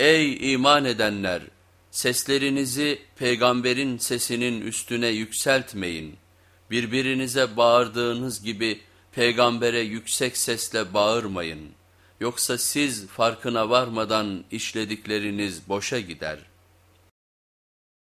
Ey iman edenler! Seslerinizi peygamberin sesinin üstüne yükseltmeyin. Birbirinize bağırdığınız gibi peygambere yüksek sesle bağırmayın. Yoksa siz farkına varmadan işledikleriniz boşa gider.''